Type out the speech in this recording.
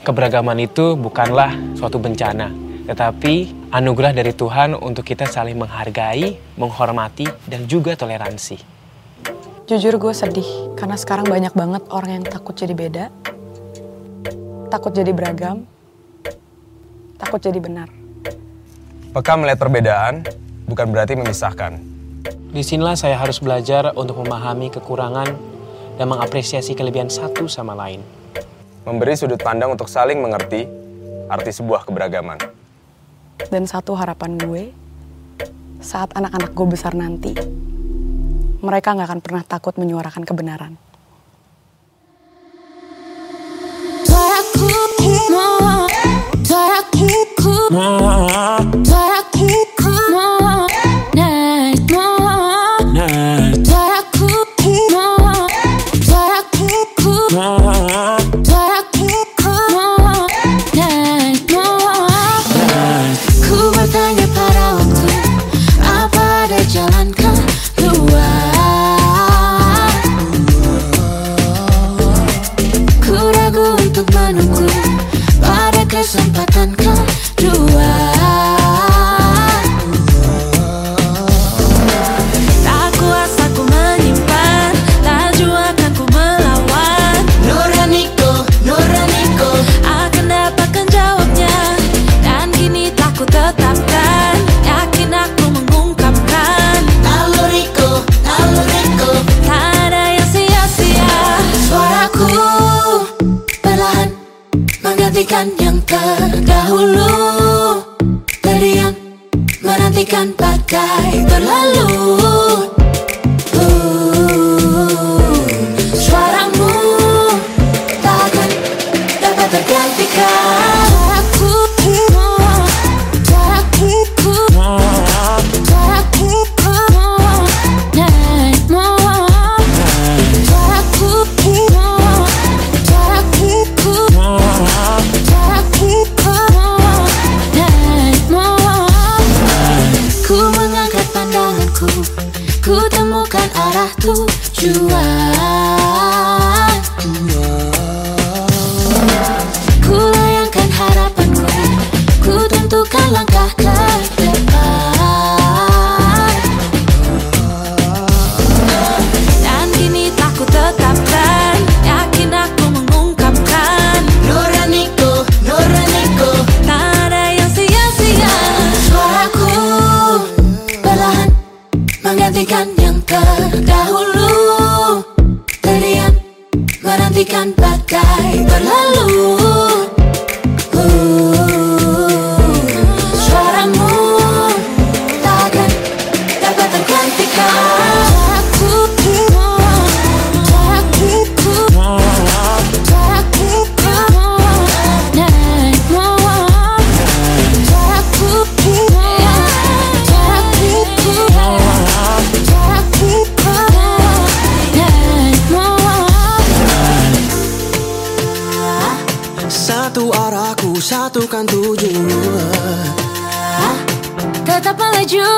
Keberagaman itu bukanlah suatu bencana, tetapi anugerah dari Tuhan untuk kita saling menghargai, menghormati, dan juga toleransi. Jujur gue sedih, karena sekarang banyak banget orang yang takut jadi beda, takut jadi beragam, takut jadi benar. Peka melihat perbedaan bukan berarti memisahkan. Di sinilah saya harus belajar untuk memahami kekurangan dan mengapresiasi kelebihan satu sama lain. Memberi sudut pandang untuk saling mengerti arti sebuah keberagaman. Dan satu harapan gue, saat anak-anak gue besar nanti, mereka nggak akan pernah takut menyuarakan kebenaran. Menggantikan yang terdahulu. Terdiam Menantikan badai berlalu Ku temukan arah tujuan Menantikan badai berlalu Satu arahku, satukan tujuan Tetap melaju